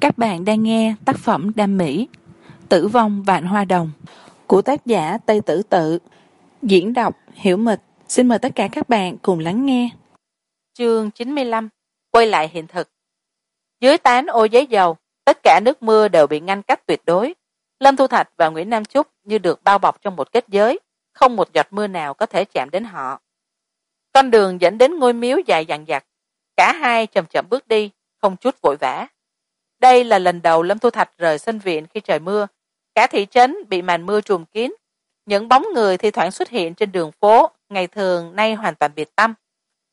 các bạn đang nghe tác phẩm đam mỹ, tử vong vạn hoa đồng, của tác giả tây tử tự. Diễn đọc hiểu mịch. Xin mời tất cả các bạn cùng lắng nghe. Chương chín mươi lăm, quay lại hiện thực. Dưới tán ô giấy dầu, tất cả nước mưa đều bị ngăn cách tuyệt đối. Lâm thu thạch và nguyễn nam trúc như được bao bọc trong một kết giới, không một giọt mưa nào có thể chạm đến họ. Con đường dẫn đến ngôi miếu dài dằng dặc. Cả hai chậm chậm bước đi, không chút vội vã đây là lần đầu lâm thu thạch rời sân viện khi trời mưa. Cả thị trấn bị màn mưa trùm kín. Những bóng người thi thoảng xuất hiện trên đường phố, ngày thường nay hoàn toàn biệt tâm.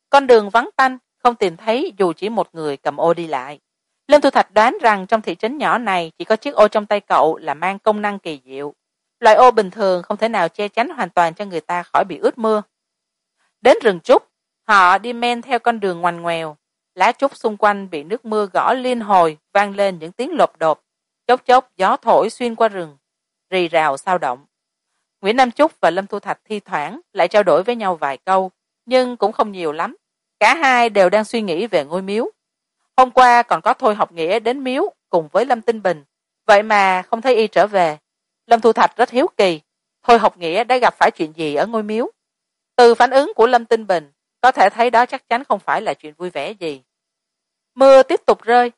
Con đường vắng tanh, không tìm thấy dù chỉ một người cầm ô đi lại. Lâm thu thạch đoán rằng trong thị trấn nhỏ này chỉ có chiếc ô trong tay cậu là mang công năng kỳ diệu. Loại ô bình thường không thể nào che chắn hoàn toàn cho người ta khỏi bị ướt mưa. Đến rừng trúc, họ đi men theo con đường ngoằn ngoèo lá trúc xung quanh bị nước mưa gõ liên hồi, vang lên những tiếng lộp đột chốc chốc, gió thổi xuyên qua rừng, rì rào sao động. Nguyễn nam trúc và lâm thu thạch thi thoảng lại trao đổi với nhau vài câu, nhưng cũng không nhiều lắm. Cả hai đều đang suy nghĩ về ngôi miếu. Hôm qua còn có thôi học nghĩa đến miếu cùng với lâm tinh bình. Vậy mà không thấy y trở về. Lâm thu thạch rất hiếu kỳ. Thôi học nghĩa đã gặp phải chuyện gì ở ngôi miếu? Từ phản ứng của lâm tinh bình có thể thấy đó chắc chắn không phải là chuyện vui vẻ gì. Mưa tiếp tục rơi,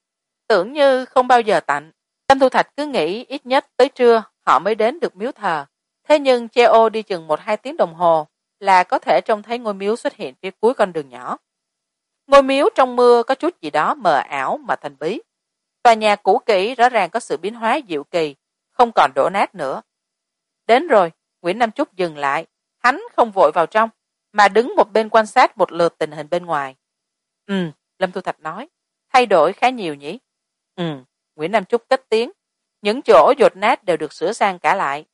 tưởng như không bao giờ tạnh. Tâm thu thạch cứ nghĩ ít nhất tới trưa họ mới đến được miếu thờ. Thế nhưng che ô đi chừng một hai tiếng đồng hồ là có thể trông thấy ngôi miếu xuất hiện phía cuối con đường nhỏ. Ngôi miếu trong mưa có chút gì đó mờ ảo mà thần bí. Tòa nhà cũ kỹ rõ ràng có sự biến hóa diệu kỳ, không còn đổ nát nữa. Đến rồi, nguyễn nam trúc dừng lại. Hắn không vội vào trong mà đứng một bên quan sát một lượt tình hình bên ngoài. Ừ lâm thu thạch nói, thay đổi khá nhiều nhỉ? Ừ nguyễn nam trúc cất tiếng, những chỗ dột nát đều được sửa sang cả lại.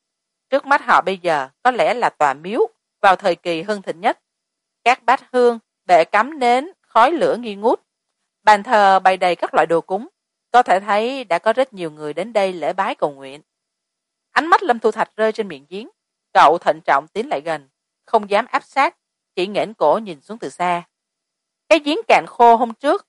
Trước mắt họ bây giờ có lẽ là tòa miếu vào thời kỳ hưng thịnh nhất. Các bát hương, bệ cắm nến, khói lửa nghi ngút, bàn thờ bày đầy các loại đồ cúng. Có thể thấy đã có rất nhiều người đến đây lễ bái cầu nguyện. Ánh mắt lâm thu thạch rơi trên miệng giếng, cậu thận trọng tiến lại gần, không dám áp sát chỉ nghển cổ nhìn xuống từ xa. Cái giếng cạn khô hôm trước,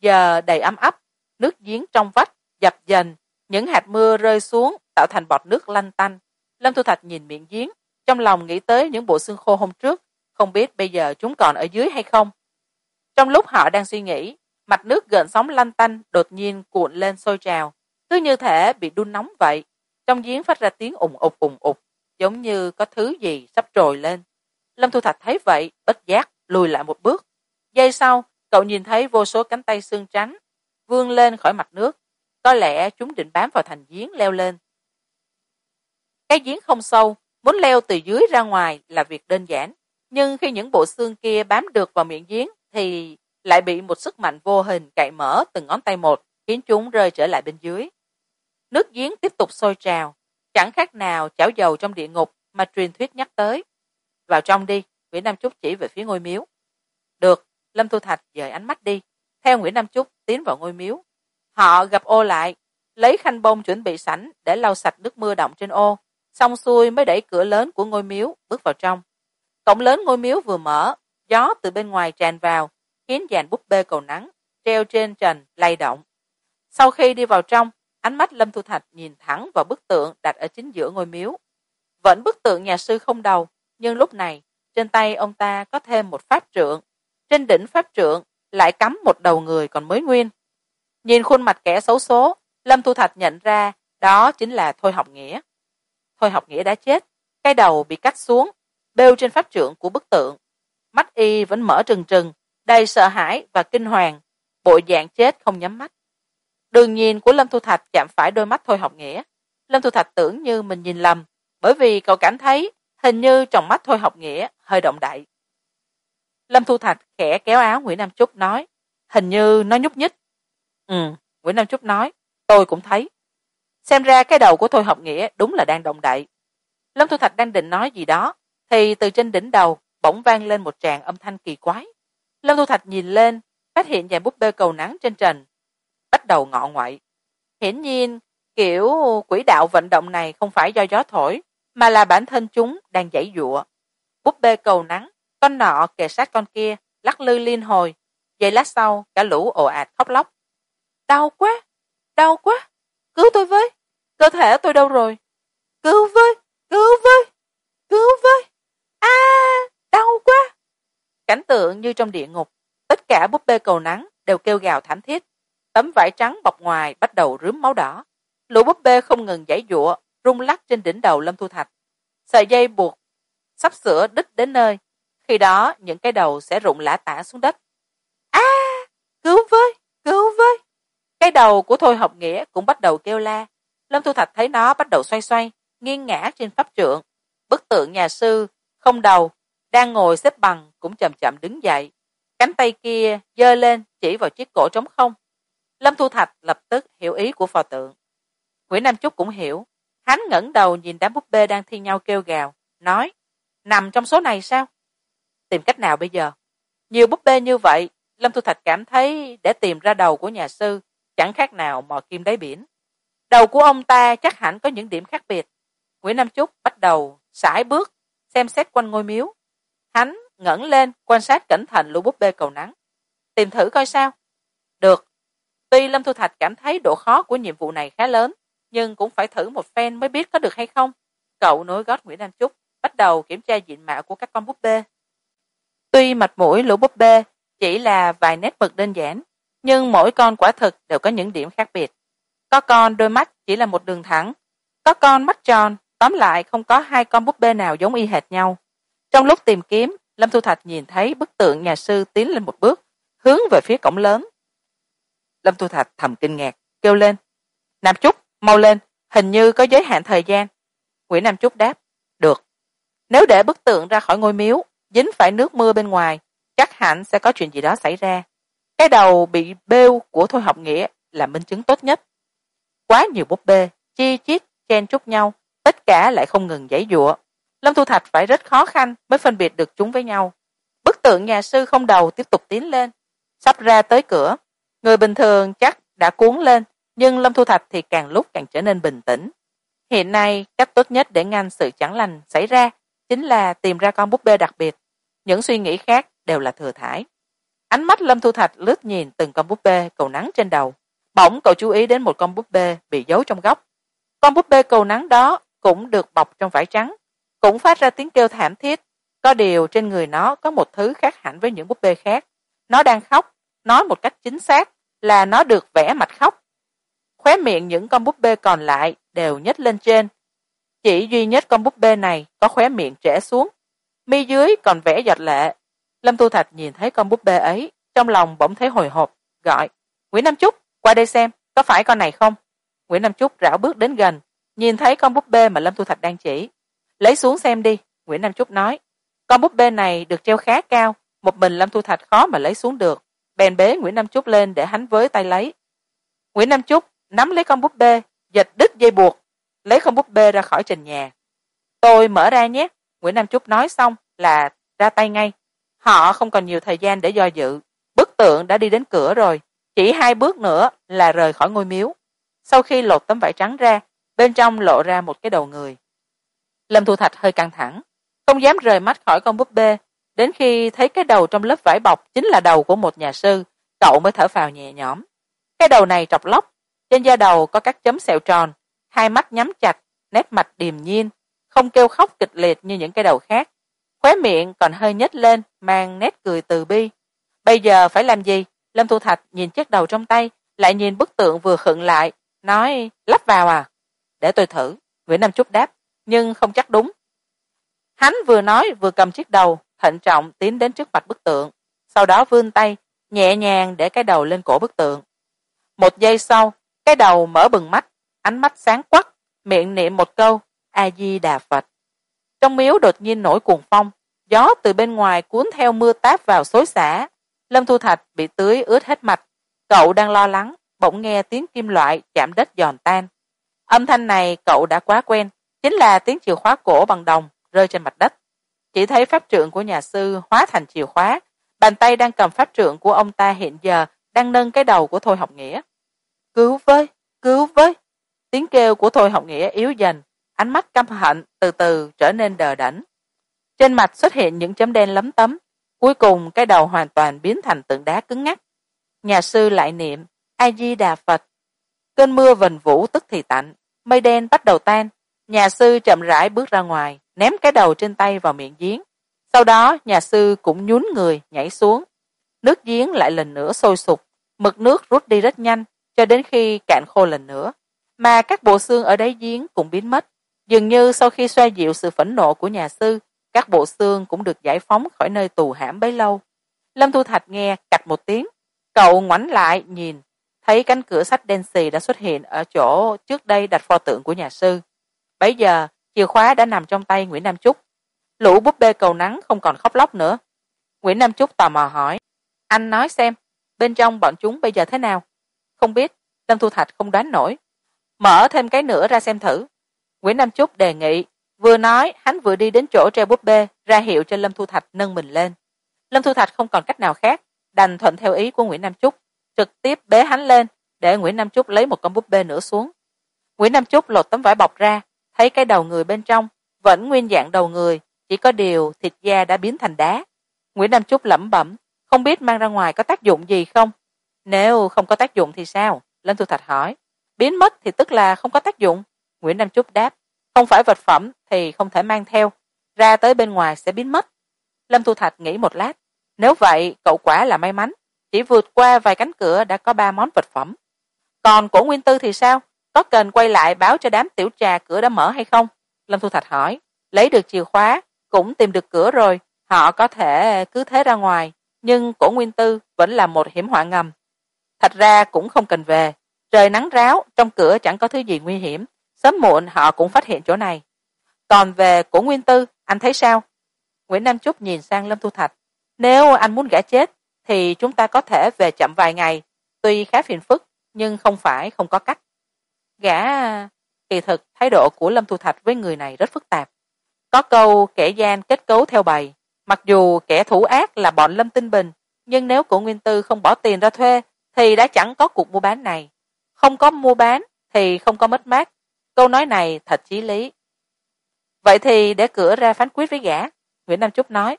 giờ đầy ấm ấp nước giếng trong vách, dập dềnh, những hạt mưa rơi xuống tạo thành bọt nước lanh tanh. Lâm thu thạch nhìn miệng giếng, trong lòng nghĩ tới những bộ xương khô hôm trước, không biết bây giờ chúng còn ở dưới hay không. Trong lúc họ đang suy nghĩ, mặt nước gợn sóng lanh tanh đột nhiên cuộn lên sôi trào, cứ như thể bị đun nóng vậy. Trong giếng phát ra tiếng ùng ục ùng ục, giống như có thứ gì sắp trồi lên lâm thu thạch thấy vậy, bất giác lùi lại một bước. Giây sau, cậu nhìn thấy vô số cánh tay xương trắng vươn lên khỏi mặt nước. Có lẽ chúng định bám vào thành giếng leo lên. Cái giếng không sâu, muốn leo từ dưới ra ngoài là việc đơn giản. Nhưng khi những bộ xương kia bám được vào miệng giếng thì lại bị một sức mạnh vô hình cạy mở từng ngón tay một, khiến chúng rơi trở lại bên dưới. Nước giếng tiếp tục sôi trào, chẳng khác nào chảo dầu trong địa ngục mà truyền thuyết nhắc tới vào trong đi. Nguyễn nam trúc chỉ về phía ngôi miếu. Được, lâm thu thạch dời ánh mắt đi. Theo nguyễn nam trúc tiến vào ngôi miếu. Họ gặp ô lại, lấy khanh bông chuẩn bị sẵn để lau sạch nước mưa động trên ô. Xong xuôi mới đẩy cửa lớn của ngôi miếu bước vào trong. Cổng lớn ngôi miếu vừa mở, gió từ bên ngoài tràn vào, khiến dàn búp bê cầu nắng treo trên trần lay động. Sau khi đi vào trong, ánh mắt lâm thu thạch nhìn thẳng vào bức tượng đặt ở chính giữa ngôi miếu. Vẫn bức tượng nhà sư không đầu nhưng lúc này, trên tay ông ta có thêm một pháp trượng. Trên đỉnh pháp trượng lại cắm một đầu người còn mới nguyên. Nhìn khuôn mặt kẻ xấu số, lâm thu thạch nhận ra đó chính là thôi học nghĩa. Thôi học nghĩa đã chết, cái đầu bị cắt xuống, bêu trên pháp trượng của bức tượng. Mắt y vẫn mở trừng trừng, đầy sợ hãi và kinh hoàng, bộ dạng chết không nhắm mắt. Đường nhìn của lâm thu thạch chạm phải đôi mắt thôi học nghĩa. Lâm thu thạch tưởng như mình nhìn lầm, bởi vì cậu cảm thấy hình như trong mắt thôi học nghĩa, hơi động đậy. Lâm thu thạch khẽ kéo áo nguyễn nam trúc nói, hình như nó nhúc nhích. Ừ nguyễn nam trúc nói, tôi cũng thấy. Xem ra cái đầu của thôi học nghĩa đúng là đang động đậy. Lâm thu thạch đang định nói gì đó, thì từ trên đỉnh đầu bỗng vang lên một tràng âm thanh kỳ quái. Lâm thu thạch nhìn lên, phát hiện dàn búp bê cầu nắng trên trần, bắt đầu ngọ ngoại hiển nhiên, kiểu quỹ đạo vận động này không phải do gió thổi mà là bản thân chúng đang giãy giụa búp bê cầu nắng, con nọ kề sát con kia, lắc lư liên hồi. Giây lát sau, cả lũ ồ ạt khóc lóc. Đau quá đau quá, cứu tôi với, cơ thể tôi đâu rồi? Cứu với cứu với cứu với. A, đau quá. Cảnh tượng như trong địa ngục, tất cả búp bê cầu nắng đều kêu gào thảm thiết. Tấm vải trắng bọc ngoài bắt đầu rướm máu đỏ. Lũ búp bê không ngừng giãy giụa rung lắc trên đỉnh đầu lâm thu thạch. Sợi dây buộc sắp sửa đích đến nơi. Khi đó, những cái đầu sẽ rụng lả tả xuống đất. A, cứu với cứu với. Cái đầu của thôi học nghĩa cũng bắt đầu kêu la. Lâm thu thạch thấy nó bắt đầu xoay xoay, nghiêng ngã trên pháp trượng. Bức tượng nhà sư không đầu, đang ngồi xếp bằng cũng chậm chậm đứng dậy. Cánh tay kia giơ lên chỉ vào chiếc cổ trống không. Lâm thu thạch lập tức hiểu ý của phò tượng. Nguyễn nam trúc cũng hiểu hắn ngẩng đầu nhìn đám búp bê đang thi nhau kêu gào, nói, nằm trong số này sao? Tìm cách nào bây giờ? Nhiều búp bê như vậy, lâm thu thạch cảm thấy để tìm ra đầu của nhà sư, chẳng khác nào mò kim đáy biển. Đầu của ông ta chắc hẳn có những điểm khác biệt. Nguyễn nam chúc bắt đầu sải bước, xem xét quanh ngôi miếu. Hắn ngẩng lên quan sát cẩn thận lũ búp bê cầu nắng. Tìm thử coi sao. Được. Tuy lâm thu thạch cảm thấy độ khó của nhiệm vụ này khá lớn nhưng cũng phải thử một phen mới biết có được hay không. Cậu nối gót nguyễn nam chúc, bắt đầu kiểm tra diện mạo của các con búp bê. Tuy mặt mũi lũ búp bê chỉ là vài nét mực đơn giản, nhưng mỗi con quả thực đều có những điểm khác biệt. Có con đôi mắt chỉ là một đường thẳng, có con mắt tròn, tóm lại không có hai con búp bê nào giống y hệt nhau. Trong lúc tìm kiếm, lâm thu thạch nhìn thấy bức tượng nhà sư tiến lên một bước, hướng về phía cổng lớn. Lâm thu thạch thầm kinh ngạc, kêu lên, nam trúc mau lên, hình như có giới hạn thời gian. Nguyễn nam trúc đáp, được. Nếu để bức tượng ra khỏi ngôi miếu, dính phải nước mưa bên ngoài, chắc hẳn sẽ có chuyện gì đó xảy ra. Cái đầu bị bêu của thôi học nghĩa là minh chứng tốt nhất. Quá nhiều búp bê, chi chít, chen chúc nhau, tất cả lại không ngừng giãy giụa. Lâm thu thạch phải rất khó khăn mới phân biệt được chúng với nhau. Bức tượng nhà sư không đầu tiếp tục tiến lên. Sắp ra tới cửa, người bình thường chắc đã cuốn lên nhưng lâm thu thạch thì càng lúc càng trở nên bình tĩnh. Hiện nay, cách tốt nhất để ngăn sự chẳng lành xảy ra chính là tìm ra con búp bê đặc biệt. Những suy nghĩ khác đều là thừa thải. Ánh mắt lâm thu thạch lướt nhìn từng con búp bê cầu nắng trên đầu. Bỗng cậu chú ý đến một con búp bê bị giấu trong góc. Con búp bê cầu nắng đó cũng được bọc trong vải trắng, cũng phát ra tiếng kêu thảm thiết. Có điều trên người nó có một thứ khác hẳn với những búp bê khác. Nó đang khóc, nói một cách chính xác là nó được vẽ mặt khóc khóe miệng những con búp bê còn lại đều nhếch lên trên. Chỉ duy nhất con búp bê này có khóe miệng trễ xuống. Mi dưới còn vẽ giọt lệ. Lâm tu thạch nhìn thấy con búp bê ấy, trong lòng bỗng thấy hồi hộp, gọi, nguyễn nam trúc qua đây xem, có phải con này không? Nguyễn nam trúc rảo bước đến gần, nhìn thấy con búp bê mà lâm tu thạch đang chỉ. Lấy xuống xem đi, nguyễn nam trúc nói. Con búp bê này được treo khá cao, một mình lâm thu thạch khó mà lấy xuống được. Bèn bế nguyễn nam trúc lên để hắn với tay lấy. Nguyễn nam trúc nắm lấy con búp bê, giật đứt dây buộc, lấy con búp bê ra khỏi trần nhà. Tôi mở ra nhé. Nguyễn nam trúc nói xong là ra tay ngay. Họ không còn nhiều thời gian để do dự. Bức tượng đã đi đến cửa rồi. Chỉ hai bước nữa là rời khỏi ngôi miếu. Sau khi lột tấm vải trắng ra, bên trong lộ ra một cái đầu người. Lâm thu thạch hơi căng thẳng. Không dám rời mắt khỏi con búp bê. Đến khi thấy cái đầu trong lớp vải bọc chính là đầu của một nhà sư, cậu mới thở phào nhẹ nhõm. Cái đầu này trọc lóc trên da đầu có các chấm sẹo tròn, hai mắt nhắm chặt, nét mặt điềm nhiên, không kêu khóc kịch liệt như những cái đầu khác. Khóe miệng còn hơi nhếch lên, mang nét cười từ bi. Bây giờ phải làm gì? Lâm thu thạch nhìn chiếc đầu trong tay, lại nhìn bức tượng vừa khựng lại, nói, lắp vào à? Để tôi thử, nguyễn nam trúc đáp, nhưng không chắc đúng. Hắn vừa nói vừa cầm chiếc đầu, thận trọng tiến đến trước mặt bức tượng, sau đó vươn tay, nhẹ nhàng để cái đầu lên cổ bức tượng. Một giây sau cái đầu mở bừng mắt, ánh mắt sáng quắc, miệng niệm một câu, a di đà phật. Trong miếu đột nhiên nổi cuồng phong, gió từ bên ngoài cuốn theo mưa táp vào xối xả. Lâm thu thạch bị tưới ướt hết mặt. Cậu đang lo lắng, bỗng nghe tiếng kim loại chạm đất giòn tan. Âm thanh này cậu đã quá quen, chính là tiếng chìa khóa cổ bằng đồng rơi trên mặt đất. Chỉ thấy pháp trượng của nhà sư hóa thành chìa khóa, bàn tay đang cầm pháp trượng của ông ta hiện giờ đang nâng cái đầu của thôi học nghĩa cứu với cứu với. Tiếng kêu của thôi học nghĩa yếu dần, ánh mắt căm hận từ từ trở nên đờ đẫn. Trên mặt xuất hiện những chấm đen lấm tấm, cuối cùng cái đầu hoàn toàn biến thành tượng đá cứng ngắc. Nhà sư lại niệm, a di đà phật. Cơn mưa vần vũ tức thì tạnh, mây đen bắt đầu tan. Nhà sư chậm rãi bước ra ngoài, ném cái đầu trên tay vào miệng giếng. Sau đó, nhà sư cũng nhún người nhảy xuống. Nước giếng lại lần nữa sôi sục, mực nước rút đi rất nhanh cho đến khi cạn khô lần nữa, mà các bộ xương ở đáy giếng cũng biến mất. Dường như sau khi xoa dịu sự phẫn nộ của nhà sư, các bộ xương cũng được giải phóng khỏi nơi tù hãm bấy lâu. Lâm thu thạch nghe cạch một tiếng, cậu ngoảnh lại nhìn, thấy cánh cửa sắt đen xì đã xuất hiện ở chỗ trước đây đặt pho tượng của nhà sư. Bấy giờ, chìa khóa đã nằm trong tay nguyễn nam trúc lũ búp bê cầu nắng không còn khóc lóc nữa. Nguyễn nam trúc tò mò hỏi, anh nói xem, bên trong bọn chúng bây giờ thế nào? Không biết, lâm thu thạch không đoán nổi. Mở thêm cái nữa ra xem thử. Nguyễn nam chúc đề nghị, vừa nói hắn vừa đi đến chỗ treo búp bê, ra hiệu cho lâm thu thạch nâng mình lên. Lâm thu thạch không còn cách nào khác, đành thuận theo ý của nguyễn nam chúc, trực tiếp bế hắn lên, để nguyễn nam chúc lấy một con búp bê nữa xuống. Nguyễn nam chúc lột tấm vải bọc ra, thấy cái đầu người bên trong vẫn nguyên dạng đầu người, chỉ có điều thịt da đã biến thành đá. Nguyễn nam chúc lẩm bẩm, không biết mang ra ngoài có tác dụng gì không? Nếu không có tác dụng thì sao? Lâm thu thạch hỏi. Biến mất thì tức là không có tác dụng. Nguyễn nam chúc đáp. Không phải vật phẩm thì không thể mang theo. Ra tới bên ngoài sẽ biến mất. Lâm thu thạch nghĩ một lát. Nếu vậy, cậu quả là may mắn. Chỉ vượt qua vài cánh cửa đã có ba món vật phẩm. Còn cổ nguyên tư thì sao? Có cần quay lại báo cho đám tiểu trà cửa đã mở hay không? Lâm thu thạch hỏi. Lấy được chìa khóa, cũng tìm được cửa rồi. Họ có thể cứ thế ra ngoài. Nhưng cổ nguyên tư vẫn là một hiểm họa ngầm thật ra cũng không cần về. Trời nắng ráo, trong cửa chẳng có thứ gì nguy hiểm. Sớm muộn họ cũng phát hiện chỗ này. Còn về của nguyên tư, anh thấy sao? Nguyễn nam trúc nhìn sang lâm thu thạch. Nếu anh muốn gã chết, thì chúng ta có thể về chậm vài ngày. Tuy khá phiền phức, nhưng không phải không có cách. Gã, kỳ thực, thái độ của lâm thu thạch với người này rất phức tạp. Có câu kẻ gian kết cấu theo bầy. Mặc dù kẻ thủ ác là bọn lâm tinh bình, nhưng nếu của nguyên tư không bỏ tiền ra thuê thì đã chẳng có cuộc mua bán này. Không có mua bán thì không có mất mát. Câu nói này thật chí lý. Vậy thì để cửa ra phán quyết với gã, nguyễn nam chúc nói,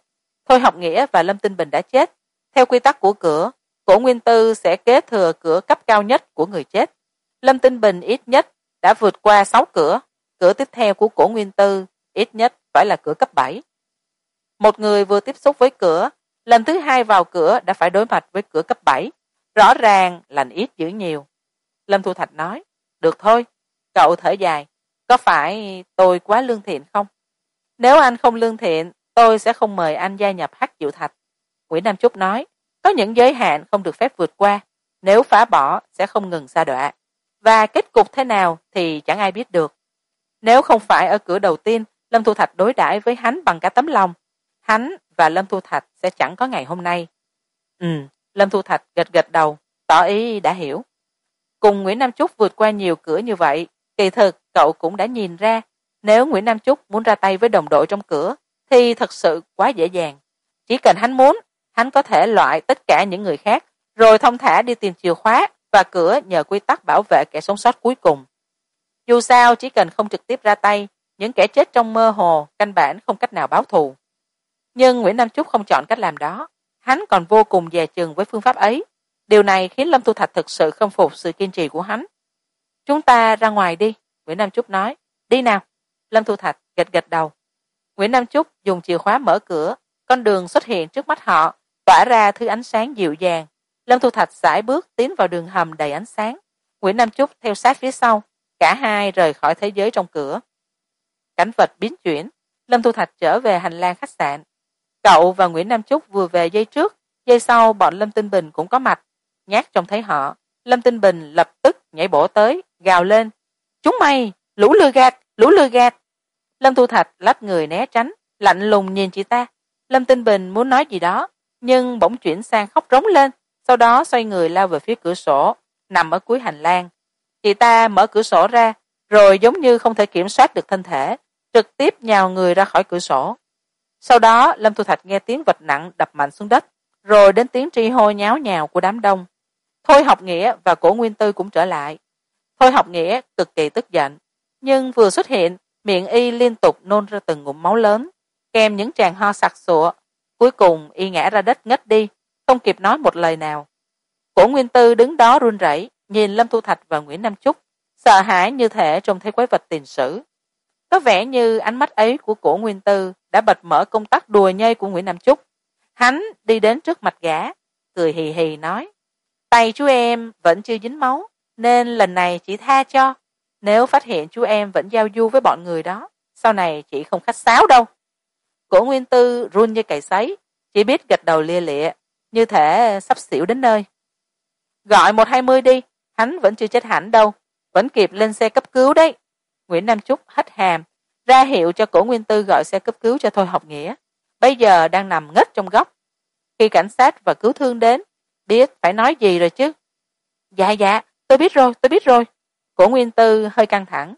thôi học nghĩa và lâm tinh bình đã chết. Theo quy tắc của cửa, cổ nguyên tư sẽ kế thừa cửa cấp cao nhất của người chết. Lâm tinh bình ít nhất đã vượt qua sáu cửa. Cửa tiếp theo của cổ nguyên tư ít nhất phải là cửa cấp bảy. Một người vừa tiếp xúc với cửa, lần thứ hai vào cửa đã phải đối mặt với cửa cấp bảy rõ ràng lành ít dữ nhiều. Lâm thu thạch nói, được thôi, cậu thở dài, có phải tôi quá lương thiện không? Nếu anh không lương thiện, tôi sẽ không mời anh gia nhập hắc diệu thạch. Nguyễn nam trúc nói, có những giới hạn không được phép vượt qua, nếu phá bỏ sẽ không ngừng xa đọa. Và kết cục thế nào thì chẳng ai biết được. Nếu không phải ở cửa đầu tiên, lâm thu thạch đối đãi với hắn bằng cả tấm lòng, hắn và lâm thu thạch sẽ chẳng có ngày hôm nay. Ừ lâm thu thạch gật gật đầu, tỏ ý đã hiểu. Cùng nguyễn nam trúc vượt qua nhiều cửa như vậy, kỳ thực cậu cũng đã nhìn ra, nếu nguyễn nam trúc muốn ra tay với đồng đội trong cửa, thì thật sự quá dễ dàng. Chỉ cần hắn muốn, hắn có thể loại tất cả những người khác, rồi thông thả đi tìm chìa khóa và cửa nhờ quy tắc bảo vệ kẻ sống sót cuối cùng. Dù sao, chỉ cần không trực tiếp ra tay, những kẻ chết trong mơ hồ căn bản không cách nào báo thù. Nhưng nguyễn nam trúc không chọn cách làm đó hắn còn vô cùng dè chừng với phương pháp ấy. Điều này khiến lâm tu thạch thực sự khâm phục sự kiên trì của hắn. Chúng ta ra ngoài đi, nguyễn nam trúc nói. Đi nào. Lâm thu thạch gật gật đầu. Nguyễn nam trúc dùng chìa khóa mở cửa. Con đường xuất hiện trước mắt họ, tỏa ra thứ ánh sáng dịu dàng. Lâm thu thạch sải bước tiến vào đường hầm đầy ánh sáng. Nguyễn nam trúc theo sát phía sau, cả hai rời khỏi thế giới trong cửa. Cảnh vật biến chuyển. Lâm thu thạch trở về hành lang khách sạn cậu và nguyễn nam trúc vừa về dây trước, dây sau bọn lâm tinh bình cũng có mặt. Nhát trông thấy họ, lâm tinh bình lập tức nhảy bổ tới, gào lên, chúng mày, lũ lừa gạt, lũ lừa gạt. Lâm thu thạch lách người né tránh, lạnh lùng nhìn chị ta. Lâm tinh bình muốn nói gì đó, nhưng bỗng chuyển sang khóc rống lên, sau đó xoay người lao về phía cửa sổ, nằm ở cuối hành lang. Chị ta mở cửa sổ ra, rồi giống như không thể kiểm soát được thân thể, trực tiếp nhào người ra khỏi cửa sổ sau đó, lâm thu thạch nghe tiếng vật nặng đập mạnh xuống đất, rồi đến tiếng tri hô nháo nhào của đám đông. Thôi học nghĩa và cổ nguyên tư cũng trở lại. Thôi học nghĩa cực kỳ tức giận, nhưng vừa xuất hiện, miệng y liên tục nôn ra từng ngụm máu lớn, kèm những tràng ho sặc sụa. Cuối cùng, y ngã ra đất ngất đi, không kịp nói một lời nào. Cổ nguyên tư đứng đó run rẩy, nhìn lâm thu thạch và nguyễn nam trúc sợ hãi như thể trông thấy quái vật tiền sử có vẻ như ánh mắt ấy của cổ nguyên tư đã bật mở công tắc đùa nhây của nguyễn nam trúc hắn đi đến trước mặt gã, cười hì hì nói, tay chú em vẫn chưa dính máu, nên lần này chị tha cho. Nếu phát hiện chú em vẫn giao du với bọn người đó, sau này chị không khách sáo đâu. Cổ nguyên tư run như cày sấy, chỉ biết gật đầu lia lịa, như thể sắp xỉu đến nơi. Gọi một hai mươi đi, hắn vẫn chưa chết hẳn đâu, vẫn kịp lên xe cấp cứu đấy nguyễn nam trúc hất hàm, ra hiệu cho cổ nguyên tư gọi xe cấp cứu cho thôi học nghĩa. Bây giờ đang nằm ngất trong góc. Khi cảnh sát và cứu thương đến, biết phải nói gì rồi chứ? Dạ dạ tôi biết rồi, tôi biết rồi. Cổ nguyên tư hơi căng thẳng,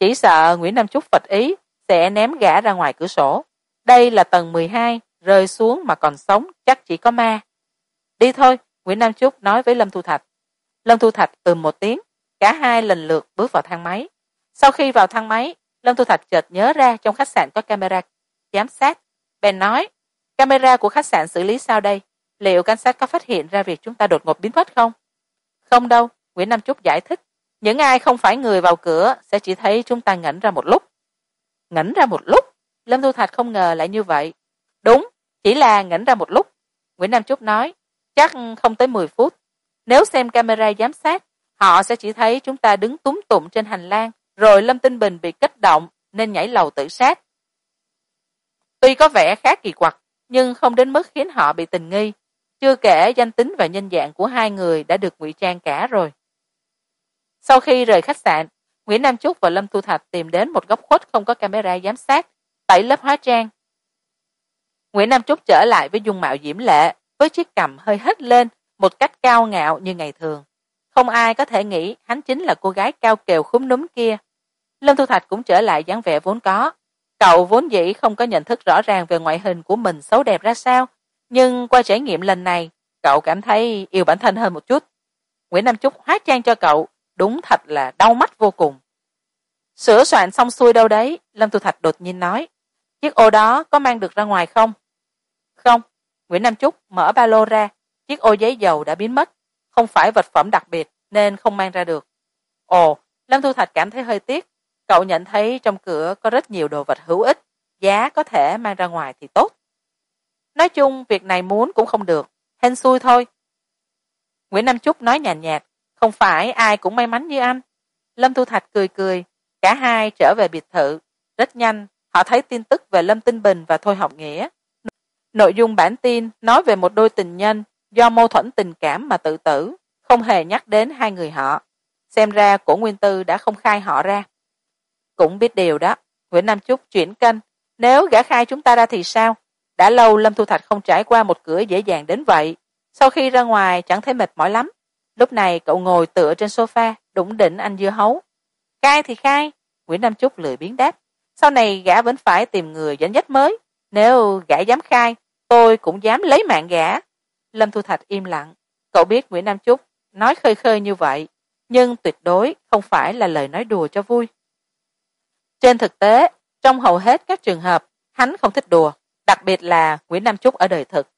chỉ sợ nguyễn nam trúc phật ý sẽ ném gã ra ngoài cửa sổ. Đây là tầng mười hai, rơi xuống mà còn sống, chắc chỉ có ma. Đi thôi, nguyễn nam trúc nói với lâm thu thạch. Lâm thu thạch ừm một tiếng, cả hai lần lượt bước vào thang máy sau khi vào thang máy, lâm thu thạch chợt nhớ ra trong khách sạn có camera giám sát. Bèn nói, camera của khách sạn xử lý sao đây? Liệu cảnh sát có phát hiện ra việc chúng ta đột ngột biến mất không? Không đâu, nguyễn nam trúc giải thích. Những ai không phải người vào cửa sẽ chỉ thấy chúng ta ngẩn ra một lúc. Ngẩn ra một lúc? Lâm thu thạch không ngờ lại như vậy. Đúng, chỉ là ngẩn ra một lúc. Nguyễn nam trúc nói, chắc không tới mười phút. Nếu xem camera giám sát, họ sẽ chỉ thấy chúng ta đứng túm tụm trên hành lang rồi lâm tinh bình bị kích động nên nhảy lầu tự sát. Tuy có vẻ khá kỳ quặc, nhưng không đến mức khiến họ bị tình nghi. Chưa kể danh tính và nhân dạng của hai người đã được ngụy trang cả rồi. Sau khi rời khách sạn, nguyễn nam trúc và lâm thu thạch tìm đến một góc khuất không có camera giám sát, tẩy lớp hóa trang. Nguyễn nam trúc trở lại với dung mạo diễm lệ, với chiếc cằm hơi hất lên, một cách cao ngạo như ngày thường không ai có thể nghĩ hắn chính là cô gái cao kiều khúm núm kia. Lâm thu thạch cũng trở lại dáng vẻ vốn có. Cậu vốn dĩ không có nhận thức rõ ràng về ngoại hình của mình xấu đẹp ra sao, nhưng qua trải nghiệm lần này, cậu cảm thấy yêu bản thân hơn một chút. Nguyễn nam trúc hóa trang cho cậu, đúng thật là đau mắt vô cùng. Sửa soạn xong xuôi đâu đấy, lâm thu thạch đột nhiên nói. Chiếc ô đó có mang được ra ngoài không? Không. Nguyễn nam trúc mở ba lô ra, chiếc ô giấy dầu đã biến mất không phải vật phẩm đặc biệt nên không mang ra được. Ồ, lâm thu thạch cảm thấy hơi tiếc. Cậu nhận thấy trong cửa có rất nhiều đồ vật hữu ích, giá có thể mang ra ngoài thì tốt. Nói chung, việc này muốn cũng không được. Hên xui thôi. Nguyễn nam trúc nói nhàn nhạt, không phải ai cũng may mắn như anh. Lâm thu thạch cười cười, cả hai trở về biệt thự. Rất nhanh, họ thấy tin tức về lâm tinh bình và thôi học nghĩa. Nội dung bản tin nói về một đôi tình nhân do mâu thuẫn tình cảm mà tự tử, không hề nhắc đến hai người họ. Xem ra cổ nguyên tư đã không khai họ ra. Cũng biết điều đó, nguyễn nam Chúc chuyển kênh. Nếu gã khai chúng ta ra thì sao? Đã lâu lâm thu thạch không trải qua một cửa dễ dàng đến vậy. Sau khi ra ngoài chẳng thấy mệt mỏi lắm. Lúc này cậu ngồi tựa trên sofa, đủng đỉnh anh dưa hấu. Khai thì khai, nguyễn nam Chúc lười biến đáp. Sau này gã vẫn phải tìm người dẫn dắt mới. Nếu gã dám khai, tôi cũng dám lấy mạng gã lâm thu thạch im lặng. Cậu biết nguyễn nam Chúc nói khơi khơi như vậy, nhưng tuyệt đối không phải là lời nói đùa cho vui. Trên thực tế, trong hầu hết các trường hợp, hắn không thích đùa, đặc biệt là nguyễn nam Chúc ở đời thực.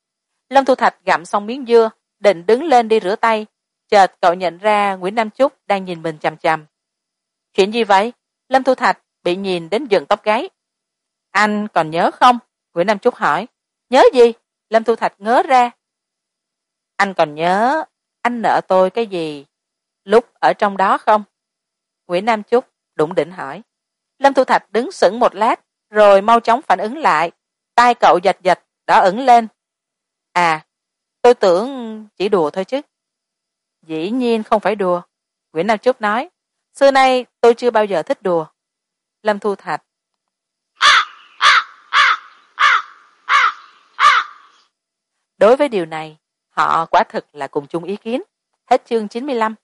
Lâm thu thạch gặm xong miếng dưa, định đứng lên đi rửa tay, chợt cậu nhận ra nguyễn nam Chúc đang nhìn mình chằm chằm. Chuyện gì vậy? Lâm thu thạch bị nhìn đến dựng tóc gáy. Anh còn nhớ không? Nguyễn nam Chúc hỏi. Nhớ gì? Lâm thu thạch ngớ ra anh còn nhớ anh nợ tôi cái gì lúc ở trong đó không? Nguyễn nam Chúc đụng đỉnh hỏi. Lâm thu thạch đứng sững một lát, rồi mau chóng phản ứng lại. Tay cậu giật giật, đỏ ửng lên. À tôi tưởng chỉ đùa thôi chứ. Dĩ nhiên không phải đùa, nguyễn nam Chúc nói. Xưa nay tôi chưa bao giờ thích đùa. Lâm thu thạch. Đối với điều này họ quả thực là cùng chung ý kiến. Hết chương chín mươi lăm.